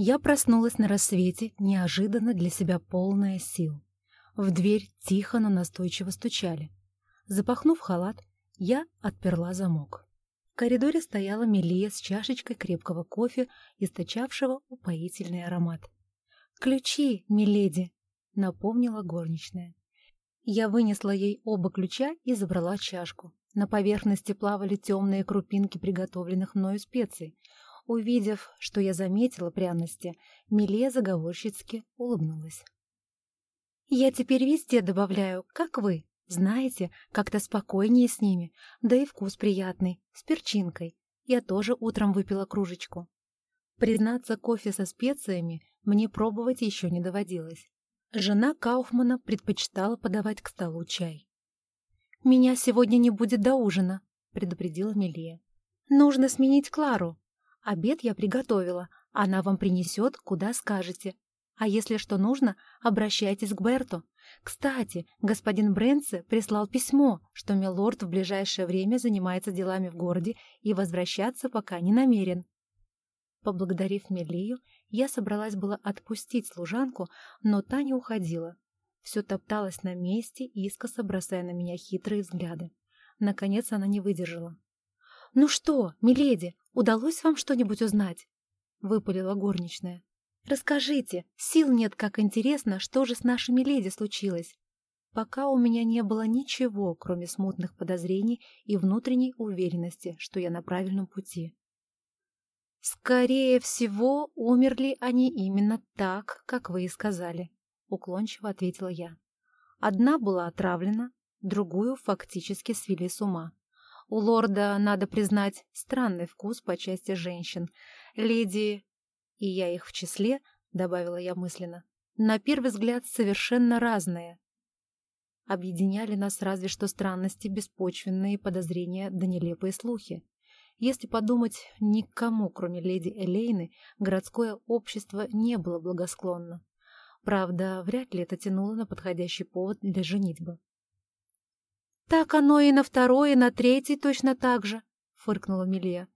Я проснулась на рассвете, неожиданно для себя полная сил. В дверь тихо, но настойчиво стучали. Запахнув халат, я отперла замок. В коридоре стояла Мелия с чашечкой крепкого кофе, источавшего упоительный аромат. «Ключи, миледи!» — напомнила горничная. Я вынесла ей оба ключа и забрала чашку. На поверхности плавали темные крупинки приготовленных мною специй. Увидев, что я заметила пряности, Миле заговорщицки улыбнулась. «Я теперь везде добавляю, как вы. Знаете, как-то спокойнее с ними, да и вкус приятный, с перчинкой. Я тоже утром выпила кружечку. Признаться, кофе со специями мне пробовать еще не доводилось. Жена Кауфмана предпочитала подавать к столу чай. «Меня сегодня не будет до ужина», — предупредила Мелия. «Нужно сменить Клару. Обед я приготовила, она вам принесет, куда скажете. А если что нужно, обращайтесь к Берту. Кстати, господин Брэнсе прислал письмо, что милорд в ближайшее время занимается делами в городе и возвращаться пока не намерен». Поблагодарив Мелию, я собралась было отпустить служанку, но та не уходила, все топталась на месте, искоса бросая на меня хитрые взгляды. Наконец она не выдержала. «Ну что, миледи, удалось вам что-нибудь узнать?» — выпалила горничная. «Расскажите, сил нет, как интересно, что же с нашими леди случилось?» Пока у меня не было ничего, кроме смутных подозрений и внутренней уверенности, что я на правильном пути. «Скорее всего, умерли они именно так, как вы и сказали», — уклончиво ответила я. Одна была отравлена, другую фактически свели с ума. У лорда, надо признать, странный вкус по части женщин. Леди, и я их в числе, — добавила я мысленно, — на первый взгляд совершенно разные. Объединяли нас разве что странности, беспочвенные подозрения да нелепые слухи. Если подумать, никому, кроме леди Элейны, городское общество не было благосклонно. Правда, вряд ли это тянуло на подходящий повод для женитьбы. «Так оно и на второй, и на третий точно так же», — фыркнула Милия.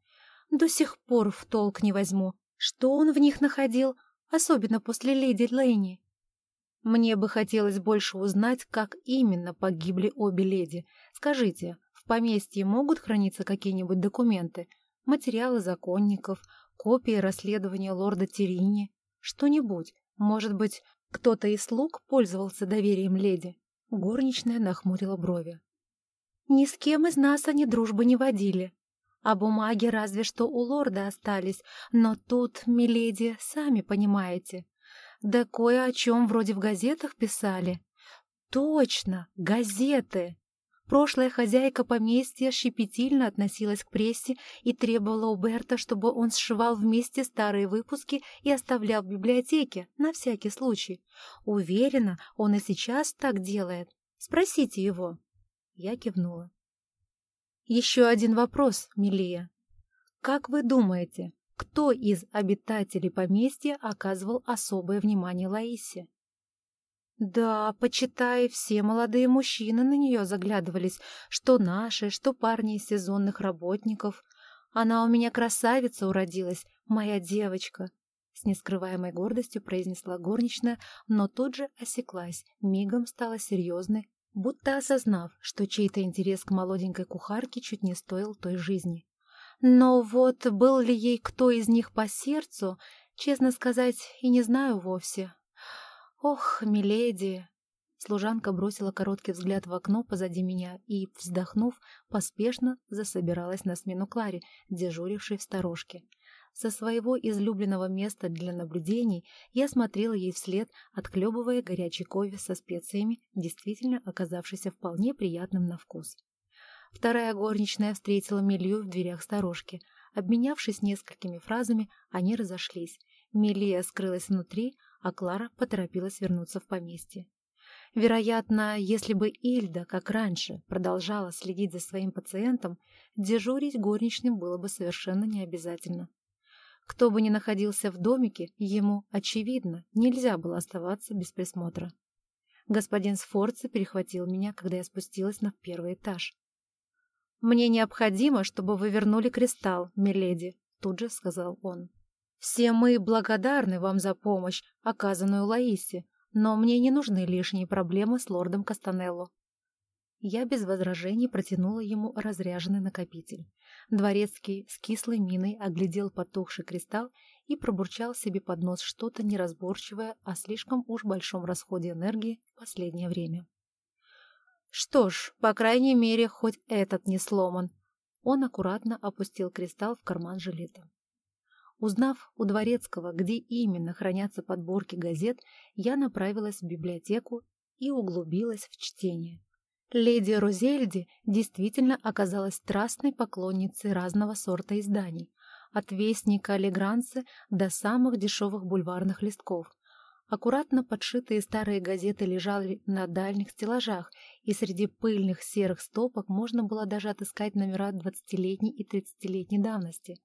«До сих пор в толк не возьму. Что он в них находил, особенно после леди Лэйни?» «Мне бы хотелось больше узнать, как именно погибли обе леди. Скажите, в поместье могут храниться какие-нибудь документы, материалы законников, копии расследования лорда Терини, что-нибудь, может быть, кто-то из слуг пользовался доверием леди? Горничная нахмурила брови. Ни с кем из нас они дружбы не водили. А бумаги разве что у лорда остались, но тут, миледи, сами понимаете. Да кое о чем вроде в газетах писали. Точно, газеты! Прошлая хозяйка поместья щепетильно относилась к прессе и требовала у Берта, чтобы он сшивал вместе старые выпуски и оставлял в библиотеке, на всякий случай. Уверена, он и сейчас так делает. Спросите его. Я кивнула. Еще один вопрос, Милия. Как вы думаете, кто из обитателей поместья оказывал особое внимание Лаисе? Да, почитай, все молодые мужчины на нее заглядывались, что наши, что парни из сезонных работников. Она у меня красавица уродилась, моя девочка. С нескрываемой гордостью произнесла горничная, но тут же осеклась, мигом стала серьезной, будто осознав, что чей-то интерес к молоденькой кухарке чуть не стоил той жизни. Но вот был ли ей кто из них по сердцу, честно сказать, и не знаю вовсе. «Ох, миледи!» Служанка бросила короткий взгляд в окно позади меня и, вздохнув, поспешно засобиралась на смену Кларе, дежурившей в сторожке. Со своего излюбленного места для наблюдений я смотрела ей вслед, отклебывая горячий кофе со специями, действительно оказавшийся вполне приятным на вкус. Вторая горничная встретила Милью в дверях сторожки. Обменявшись несколькими фразами, они разошлись. Милия скрылась внутри, а Клара поторопилась вернуться в поместье. Вероятно, если бы Ильда, как раньше, продолжала следить за своим пациентом, дежурить горничным было бы совершенно необязательно. Кто бы ни находился в домике, ему, очевидно, нельзя было оставаться без присмотра. Господин Сфорца перехватил меня, когда я спустилась на первый этаж. «Мне необходимо, чтобы вы вернули кристалл, миледи», — тут же сказал он. Все мы благодарны вам за помощь, оказанную Лаисе, но мне не нужны лишние проблемы с лордом Кастанелло. Я без возражений протянула ему разряженный накопитель. Дворецкий с кислой миной оглядел потухший кристалл и пробурчал себе под нос что-то неразборчивое о слишком уж большом расходе энергии в последнее время. Что ж, по крайней мере, хоть этот не сломан. Он аккуратно опустил кристалл в карман жилета. Узнав у Дворецкого, где именно хранятся подборки газет, я направилась в библиотеку и углубилась в чтение. Леди Розельди действительно оказалась страстной поклонницей разного сорта изданий, от вестника Легранцы до самых дешевых бульварных листков. Аккуратно подшитые старые газеты лежали на дальних стеллажах, и среди пыльных серых стопок можно было даже отыскать номера двадцатилетней и тридцатилетней давности.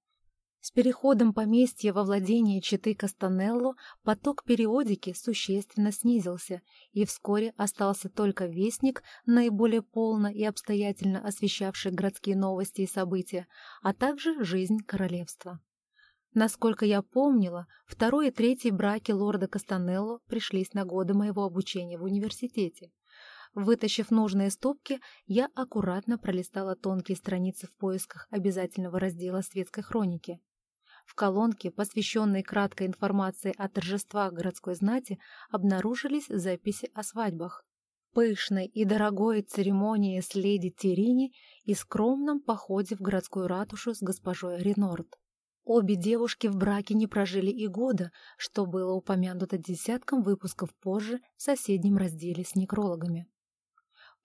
С переходом поместья во владение Читы Кастанелло поток периодики существенно снизился, и вскоре остался только вестник, наиболее полно и обстоятельно освещавший городские новости и события, а также жизнь королевства. Насколько я помнила, второй и третий браки лорда Кастанелло пришлись на годы моего обучения в университете. Вытащив нужные стопки, я аккуратно пролистала тонкие страницы в поисках обязательного раздела светской хроники. В колонке, посвященной краткой информации о торжествах городской знати, обнаружились записи о свадьбах. Пышной и дорогой церемонии с леди Терини и скромном походе в городскую ратушу с госпожой Ренорд. Обе девушки в браке не прожили и года, что было упомянуто десятком выпусков позже в соседнем разделе с некрологами.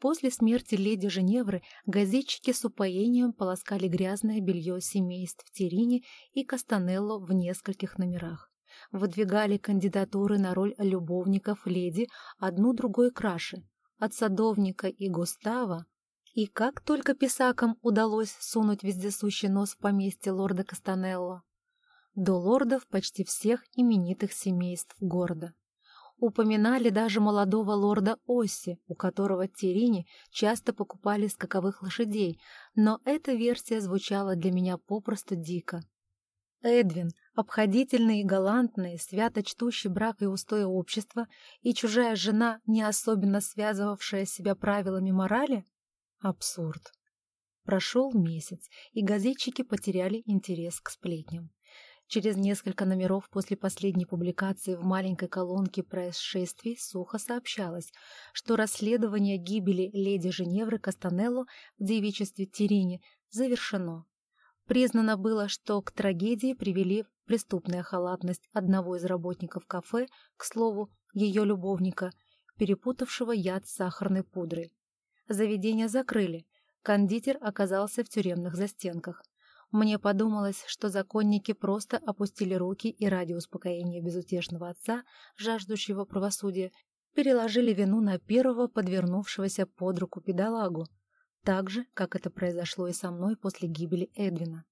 После смерти леди Женевры газетчики с упоением полоскали грязное белье семейств Терини и Кастанелло в нескольких номерах. Выдвигали кандидатуры на роль любовников леди одну другой краше, от садовника и Густава и как только писакам удалось сунуть вездесущий нос в поместье лорда Кастанелло, до лордов почти всех именитых семейств города. Упоминали даже молодого лорда Осси, у которого Терини часто покупали скаковых лошадей, но эта версия звучала для меня попросту дико. Эдвин, обходительный и галантный, свято чтущий брак и устои общества, и чужая жена, не особенно связывавшая себя правилами морали, Абсурд. Прошел месяц, и газетчики потеряли интерес к сплетням. Через несколько номеров после последней публикации в маленькой колонке происшествий сухо сообщалось, что расследование гибели леди Женевры Кастанелло в девичестве Терини завершено. Признано было, что к трагедии привели преступная халатность одного из работников кафе, к слову, ее любовника, перепутавшего яд с сахарной пудрой. Заведение закрыли. Кондитер оказался в тюремных застенках. Мне подумалось, что законники просто опустили руки и ради успокоения безутешного отца, жаждущего правосудия, переложили вину на первого подвернувшегося под руку педалагу, так же, как это произошло и со мной после гибели Эдвина.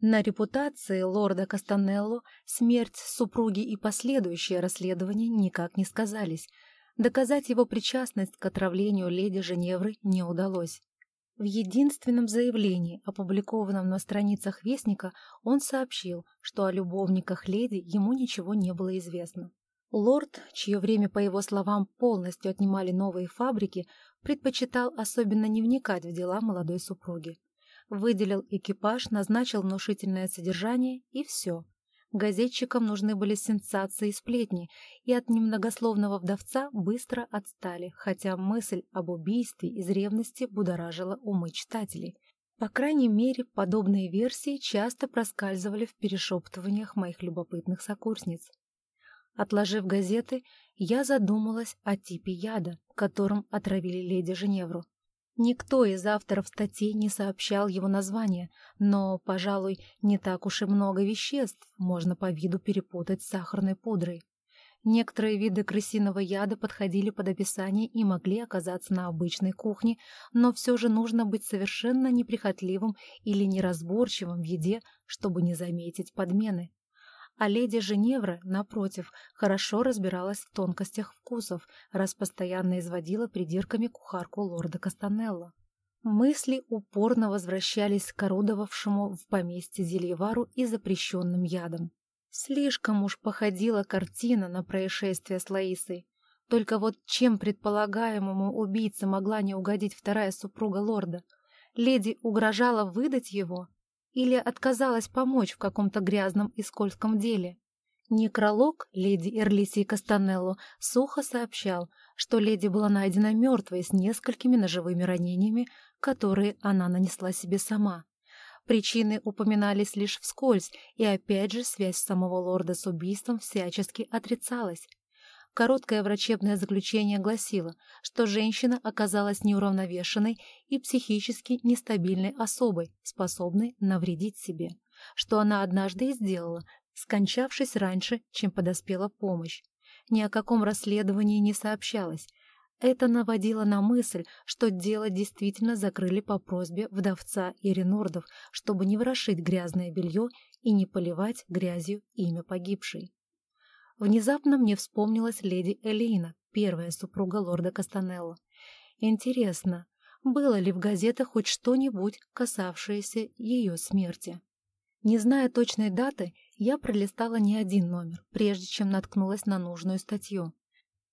На репутации лорда Кастанелло смерть супруги и последующее расследование никак не сказались — Доказать его причастность к отравлению леди Женевры не удалось. В единственном заявлении, опубликованном на страницах Вестника, он сообщил, что о любовниках леди ему ничего не было известно. Лорд, чье время, по его словам, полностью отнимали новые фабрики, предпочитал особенно не вникать в дела молодой супруги. Выделил экипаж, назначил внушительное содержание и все. Газетчикам нужны были сенсации и сплетни, и от немногословного вдовца быстро отстали, хотя мысль об убийстве из ревности будоражила умы читателей. По крайней мере, подобные версии часто проскальзывали в перешептываниях моих любопытных сокурсниц. Отложив газеты, я задумалась о типе яда, которым отравили леди Женевру. Никто из авторов статей не сообщал его название, но, пожалуй, не так уж и много веществ можно по виду перепутать с сахарной пудрой. Некоторые виды крысиного яда подходили под описание и могли оказаться на обычной кухне, но все же нужно быть совершенно неприхотливым или неразборчивым в еде, чтобы не заметить подмены а леди Женевра, напротив, хорошо разбиралась в тонкостях вкусов, раз постоянно изводила придирками кухарку лорда Кастанелло. Мысли упорно возвращались к орудовавшему в поместье Зельевару и запрещенным ядам. Слишком уж походила картина на происшествие с Лаисой. Только вот чем предполагаемому убийце могла не угодить вторая супруга лорда? Леди угрожала выдать его? Или отказалась помочь в каком-то грязном и скользком деле? Некролог леди Эрлисии Кастанелло сухо сообщал, что леди была найдена мертвой с несколькими ножевыми ранениями, которые она нанесла себе сама. Причины упоминались лишь вскользь, и опять же связь самого лорда с убийством всячески отрицалась. Короткое врачебное заключение гласило, что женщина оказалась неуравновешенной и психически нестабильной особой, способной навредить себе, что она однажды и сделала, скончавшись раньше, чем подоспела помощь. Ни о каком расследовании не сообщалось, это наводило на мысль, что дело действительно закрыли по просьбе вдовца Иринордов, чтобы не ворошить грязное белье и не поливать грязью имя погибшей. Внезапно мне вспомнилась леди Элейна, первая супруга лорда Кастанелло. Интересно, было ли в газетах хоть что-нибудь, касавшееся ее смерти? Не зная точной даты, я пролистала не один номер, прежде чем наткнулась на нужную статью.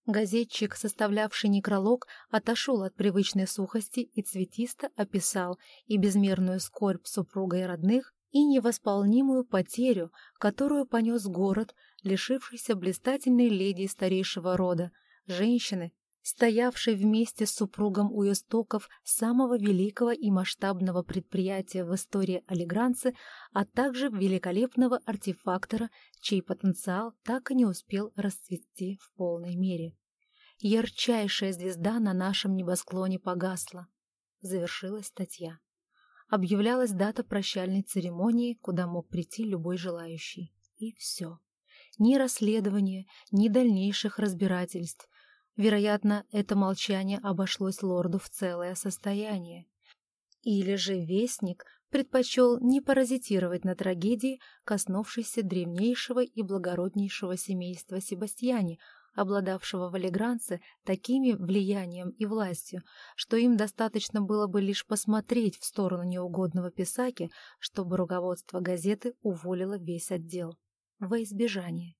Газетчик, составлявший некролог, отошел от привычной сухости и цветисто описал и безмерную скорбь супруга и родных, и невосполнимую потерю, которую понес город, лишившийся блистательной леди старейшего рода, женщины, стоявшей вместе с супругом у истоков самого великого и масштабного предприятия в истории Алигранцы, а также великолепного артефактора, чей потенциал так и не успел расцвести в полной мере. Ярчайшая звезда на нашем небосклоне погасла. Завершилась статья. Объявлялась дата прощальной церемонии, куда мог прийти любой желающий. И все. Ни расследования, ни дальнейших разбирательств, Вероятно, это молчание обошлось лорду в целое состояние. Или же Вестник предпочел не паразитировать на трагедии, коснувшейся древнейшего и благороднейшего семейства Себастьяне, обладавшего в Алигранце такими влиянием и властью, что им достаточно было бы лишь посмотреть в сторону неугодного писаки, чтобы руководство газеты уволило весь отдел. Во избежание.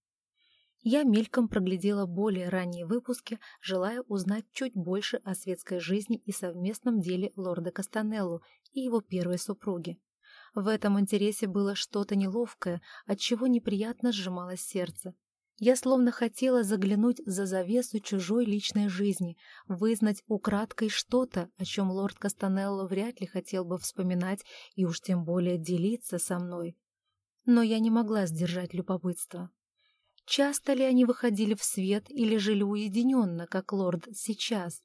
Я мельком проглядела более ранние выпуски, желая узнать чуть больше о светской жизни и совместном деле лорда Кастанеллу и его первой супруги. В этом интересе было что-то неловкое, от чего неприятно сжималось сердце. Я словно хотела заглянуть за завесу чужой личной жизни, вызнать украдкой что-то, о чем лорд Кастанелло вряд ли хотел бы вспоминать и уж тем более делиться со мной. Но я не могла сдержать любопытство. Часто ли они выходили в свет или жили уединенно, как лорд сейчас?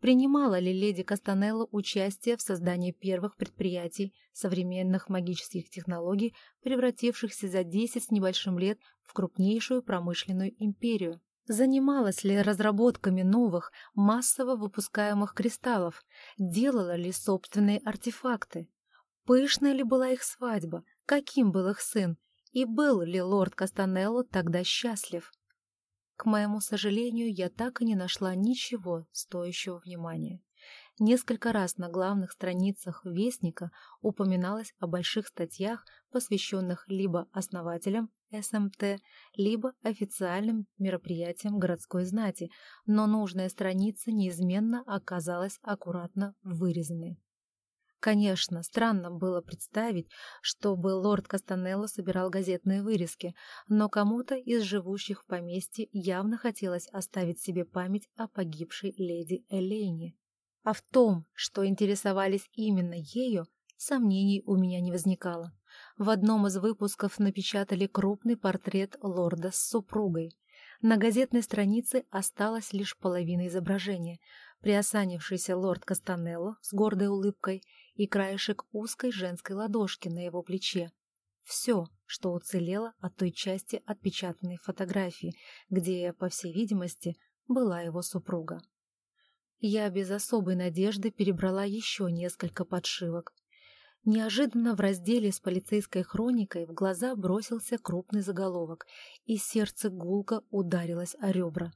Принимала ли леди Кастанелло участие в создании первых предприятий современных магических технологий, превратившихся за десять с небольшим лет в крупнейшую промышленную империю? Занималась ли разработками новых, массово выпускаемых кристаллов? Делала ли собственные артефакты? Пышная ли была их свадьба? Каким был их сын? И был ли лорд Кастанелло тогда счастлив? К моему сожалению, я так и не нашла ничего стоящего внимания. Несколько раз на главных страницах Вестника упоминалось о больших статьях, посвященных либо основателям СМТ, либо официальным мероприятиям городской знати, но нужная страница неизменно оказалась аккуратно вырезанной. Конечно, странно было представить, чтобы лорд Кастанелло собирал газетные вырезки, но кому-то из живущих в поместье явно хотелось оставить себе память о погибшей леди Элейне. А в том, что интересовались именно ею, сомнений у меня не возникало. В одном из выпусков напечатали крупный портрет лорда с супругой. На газетной странице осталась лишь половина изображения. Приосанившийся лорд Кастанелло с гордой улыбкой и краешек узкой женской ладошки на его плече. Все, что уцелело от той части отпечатанной фотографии, где, по всей видимости, была его супруга. Я без особой надежды перебрала еще несколько подшивок. Неожиданно в разделе с полицейской хроникой в глаза бросился крупный заголовок, и сердце гулко ударилось о ребра.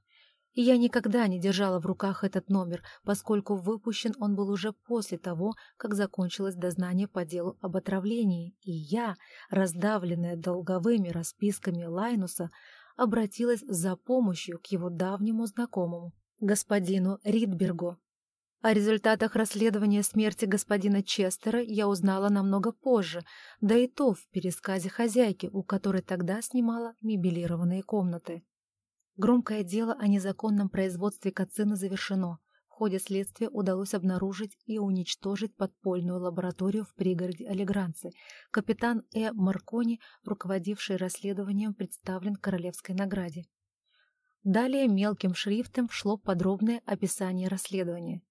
Я никогда не держала в руках этот номер, поскольку выпущен он был уже после того, как закончилось дознание по делу об отравлении, и я, раздавленная долговыми расписками Лайнуса, обратилась за помощью к его давнему знакомому, господину Ридбергу. О результатах расследования смерти господина Честера я узнала намного позже, да и то в пересказе хозяйки, у которой тогда снимала мебелированные комнаты. Громкое дело о незаконном производстве кацина завершено. В ходе следствия удалось обнаружить и уничтожить подпольную лабораторию в пригороде Алигранцы. Капитан Э. Маркони, руководивший расследованием, представлен королевской награде. Далее мелким шрифтом шло подробное описание расследования.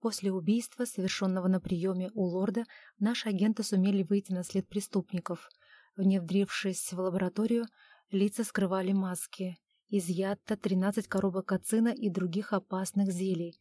После убийства, совершенного на приеме у лорда, наши агенты сумели выйти на след преступников. Внедрившись в лабораторию, лица скрывали маски. Изъято 13 коробок кацина и других опасных зелий.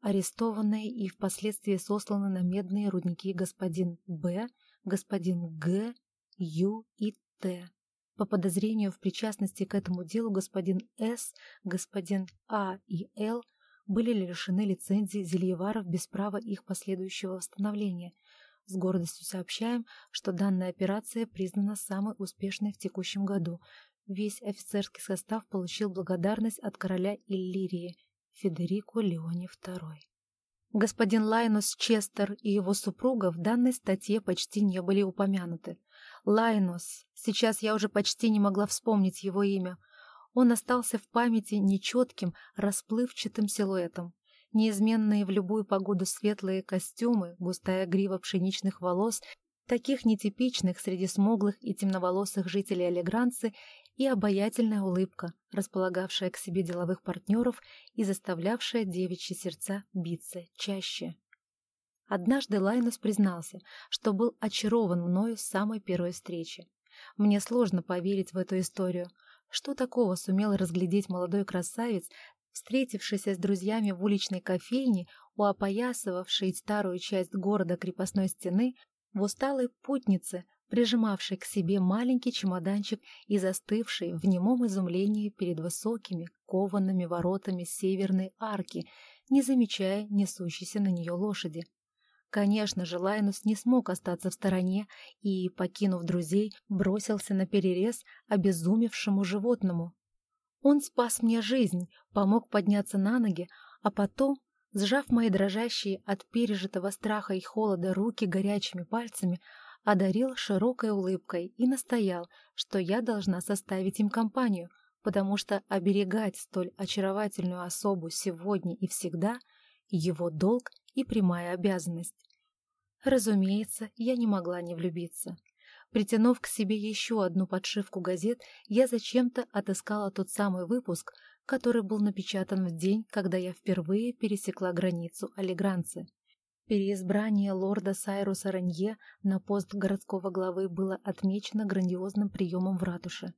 Арестованные и впоследствии сосланы на медные рудники господин Б, господин Г, Ю и Т. По подозрению в причастности к этому делу господин С, господин А и Л были лишены лицензии зельеваров без права их последующего восстановления. С гордостью сообщаем, что данная операция признана самой успешной в текущем году. Весь офицерский состав получил благодарность от короля Иллирии Федерико Леони II. Господин Лайнус Честер и его супруга в данной статье почти не были упомянуты. Лайнус, сейчас я уже почти не могла вспомнить его имя — он остался в памяти нечетким, расплывчатым силуэтом. Неизменные в любую погоду светлые костюмы, густая грива пшеничных волос, таких нетипичных среди смуглых и темноволосых жителей Алигранцы, и обаятельная улыбка, располагавшая к себе деловых партнеров и заставлявшая девичьи сердца биться чаще. Однажды Лайнус признался, что был очарован мною с самой первой встречи. Мне сложно поверить в эту историю, что такого сумел разглядеть молодой красавец, встретившийся с друзьями в уличной кофейне у опоясывавшей старую часть города крепостной стены, в усталой путнице, прижимавшей к себе маленький чемоданчик и застывшей в немом изумлении перед высокими коваными воротами северной арки, не замечая несущейся на нее лошади. Конечно же, Лайнус не смог остаться в стороне и, покинув друзей, бросился на перерез обезумевшему животному. Он спас мне жизнь, помог подняться на ноги, а потом, сжав мои дрожащие от пережитого страха и холода руки горячими пальцами, одарил широкой улыбкой и настоял, что я должна составить им компанию, потому что оберегать столь очаровательную особу сегодня и всегда — его долг и прямая обязанность. Разумеется, я не могла не влюбиться. Притянув к себе еще одну подшивку газет, я зачем-то отыскала тот самый выпуск, который был напечатан в день, когда я впервые пересекла границу Алигранцы. Переизбрание лорда Сайруса Ранье на пост городского главы было отмечено грандиозным приемом в ратуше.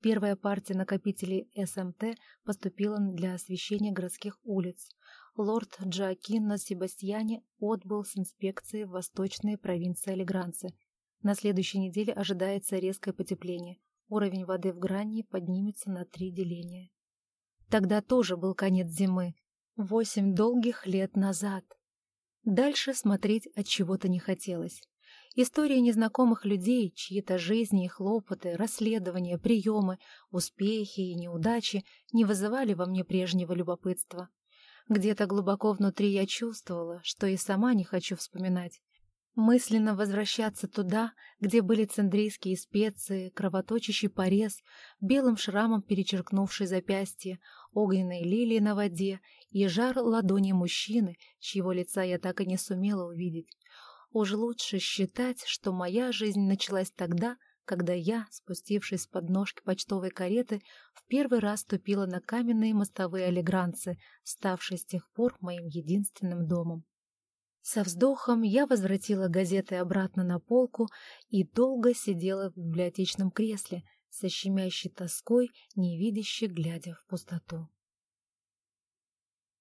Первая партия накопителей СМТ поступила для освещения городских улиц, лорд Джоакинно Себастьяне отбыл с инспекции в восточные провинции Алигранцы. На следующей неделе ожидается резкое потепление. Уровень воды в Грании поднимется на три деления. Тогда тоже был конец зимы. Восемь долгих лет назад. Дальше смотреть от чего-то не хотелось. Истории незнакомых людей, чьи-то жизни и хлопоты, расследования, приемы, успехи и неудачи не вызывали во мне прежнего любопытства. Где-то глубоко внутри я чувствовала, что и сама не хочу вспоминать. Мысленно возвращаться туда, где были цендрийские специи, кровоточащий порез, белым шрамом перечеркнувший запястье, огненные лилии на воде и жар ладони мужчины, чьего лица я так и не сумела увидеть. Уж лучше считать, что моя жизнь началась тогда, когда я, спустившись с подножки почтовой кареты, в первый раз ступила на каменные мостовые алигранцы, ставшие с тех пор моим единственным домом. Со вздохом я возвратила газеты обратно на полку и долго сидела в библиотечном кресле, со щемящей тоской, невидяще глядя в пустоту.